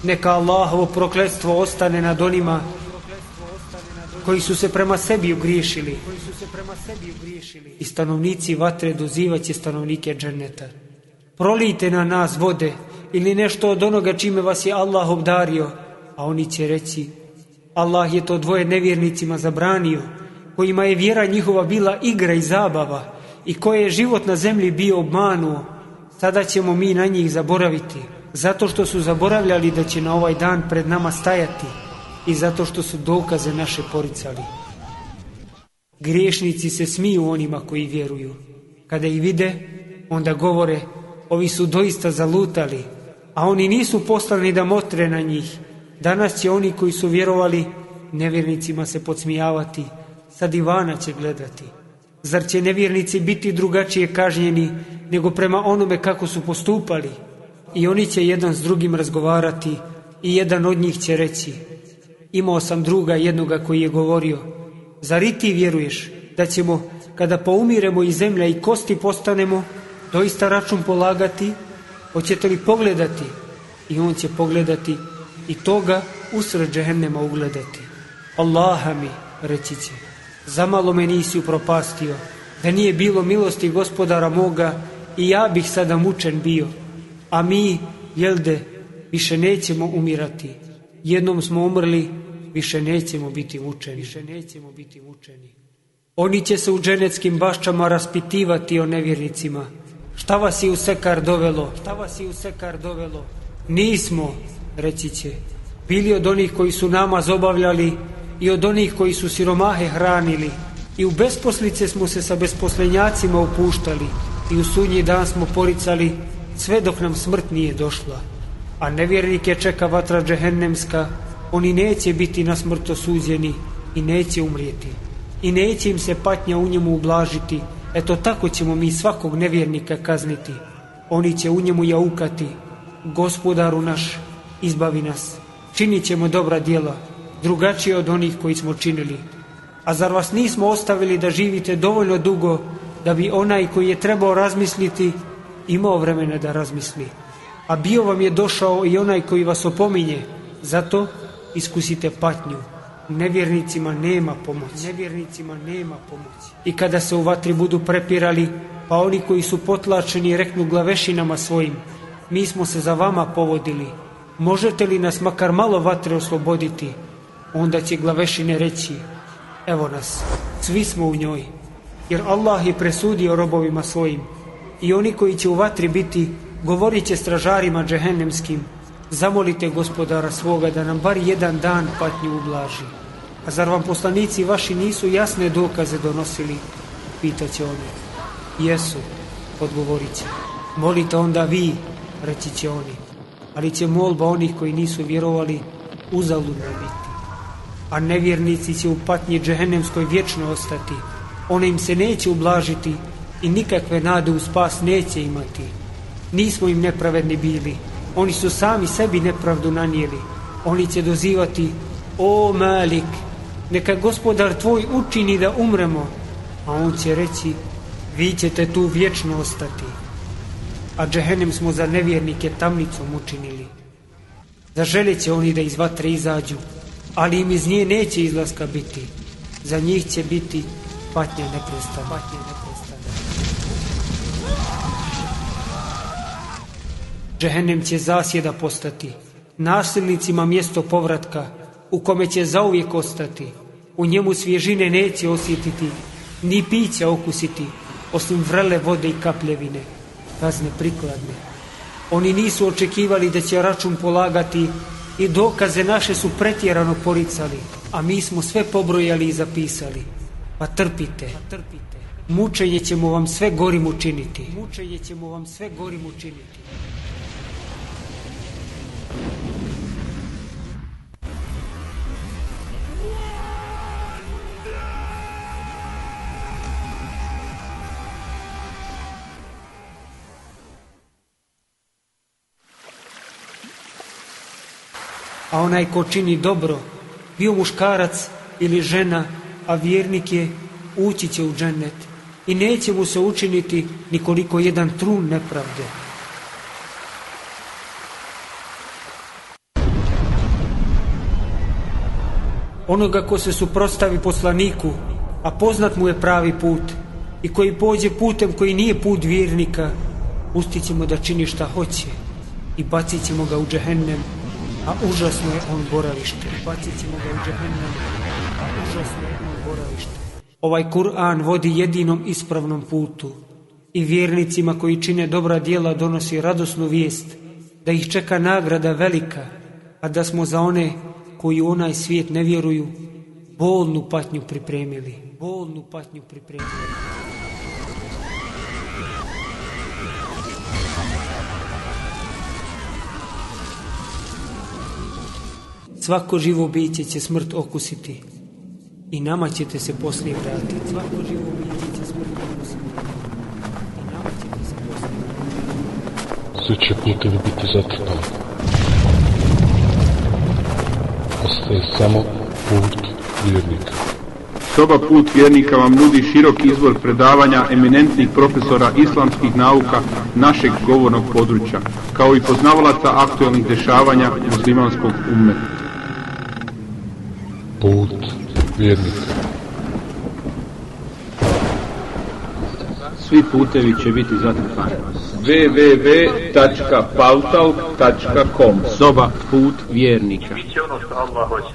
Neka Allahovo prokletstvo ostane nad onima koji su se prema sebi ugriješili. I stanovnici vatre dozivaće stanovnike dženeta. Prolijte na nas vode ili nešto od onoga čime vas je Allah obdario, a oni će reći Allah je to dvoje nevjernicima zabranio, kojima je vjera njihova bila igra i zabava i koje je život na zemlji bio obmanuo, sada ćemo mi na njih zaboraviti, zato što su zaboravljali da će na ovaj dan pred nama stajati i zato što su dokaze naše poricali. Griješnici se smiju onima koji vjeruju. Kada ih vide, onda govore, ovi su doista zalutali, a oni nisu poslani da motre na njih. Danas će oni koji su vjerovali nevjernicima se podsmijavati, sa divana će gledati. Zar će nevjernici biti drugačije kažnjeni nego prema onome kako su postupali? I oni će jedan s drugim razgovarati i jedan od njih će reći Imao sam druga jednoga koji je govorio Zar i ti vjeruješ da ćemo kada poumiremo i zemlja i kosti postanemo doista račun polagati? Hoćete li pogledati? I on će pogledati i toga usred džehennema ugledati. Allaha mi, reći će, zamalo me nisi upropastio, da nije bilo milosti gospodara moga i ja bih sada mučen bio. A mi, jelde, više nećemo umirati. Jednom smo umrli, više nećemo biti mučeni. Više nećemo biti mučeni. Oni će se u dženeckim baščama raspitivati o nevjernicima. Šta vas je u sekar dovelo? Šta vas je u sekar dovelo? Nismo, reći će, bili od onih koji su nama zobavljali i od onih koji su siromahe hranili i u besposlice smo se sa besposlenjacima upuštali i u sudnji dan smo poricali sve dok nam smrt nije došla. A nevjernike čeka vatra džehennemska, oni neće biti na smrt osuđeni i neće umrijeti. I neće im se patnja u njemu ublažiti, eto tako ćemo mi svakog nevjernika kazniti. Oni će u njemu jaukati, gospodaru naš, izbavi nas. Činit ćemo dobra djela, drugačije od onih koji smo činili. A zar vas nismo ostavili da živite dovoljno dugo da bi onaj koji je trebao razmisliti imao vremena da razmisli. A bio vam je došao i onaj koji vas opominje, zato iskusite patnju. nevjernicima nema pomoći. Nevjernicima nema pomoći. I kada se u vatri budu prepirali, pa oni koji su potlačeni reknu glavešinama svojim, mi smo se za vama povodili. Možete li nas makar malo vatre osloboditi? Onda će glavešine reći, evo nas, svi smo u njoj. Jer Allah je presudio robovima svojim. I oni koji će u vatri biti, govorit će stražarima džehennemskim, zamolite gospodara svoga da nam bar jedan dan patnju ublaži. A zar vam poslanici vaši nisu jasne dokaze donosili? Pitaće oni. Jesu, odgovorit će. Molite onda vi, reći će oni. Ali će molba onih koji nisu vjerovali uzaludno biti. A nevjernici će u patnji džehennemskoj vječno ostati. Ona im se neće ublažiti i nikakve nade u spas neće imati. Nismo im nepravedni bili. Oni su sami sebi nepravdu nanijeli. Oni će dozivati, o Malik, neka gospodar tvoj učini da umremo. A on će reći, vi ćete tu vječno ostati. A džehennem smo za nevjernike tamnicom učinili. Zaželit će oni da iz vatre izađu, ali im iz nje neće izlaska biti. Za njih će biti patnja neprestana. Patnja. Džehennem će zasjeda postati, nasilnicima mjesto povratka, u kome će zauvijek ostati. U njemu svježine neće osjetiti, ni pića okusiti, osim vrele vode i kapljevine, kazne prikladne. Oni nisu očekivali da će račun polagati i dokaze naše su pretjerano poricali, a mi smo sve pobrojali i zapisali. Pa trpite, trpite. Mučenje ćemo vam sve gorim učiniti. Mučenje ćemo vam sve gorim učiniti. Onaj ko čini dobro, bio muškarac ili žena, a vjernik je, ući će u džennet i neće mu se učiniti nikoliko jedan trun nepravde. Onoga ko se suprostavi poslaniku, a poznat mu je pravi put, i koji pođe putem koji nije put vjernika, pustit ćemo da čini šta hoće i bacit ćemo ga u džehennem, a užasno je on boravište. Bacit ćemo ga u džehennem, a užasno je on boravište. Ovaj Kur'an vodi jedinom ispravnom putu i vjernicima koji čine dobra djela donosi radosnu vijest da ih čeka nagrada velika, a da smo za one koji u onaj svijet ne vjeruju bolnu patnju pripremili. Bolnu patnju pripremili. Svako živo biće će smrt okusiti i nama ćete se poslije vratiti. Svako živo biće će smrt okusiti i nama ćete se poslije vratiti. Sve će putevi biti zatrpani. Ostaje samo put vjernika. Soba Put vjernika vam nudi širok izbor predavanja eminentnih profesora islamskih nauka našeg govornog područja, kao i poznavalaca aktualnih dešavanja muslimanskog ummeta. Put vjernika. Svi putevi će biti zatrpani. www.pautal.com Soba Put vjernika bit će ono što Allah hoće,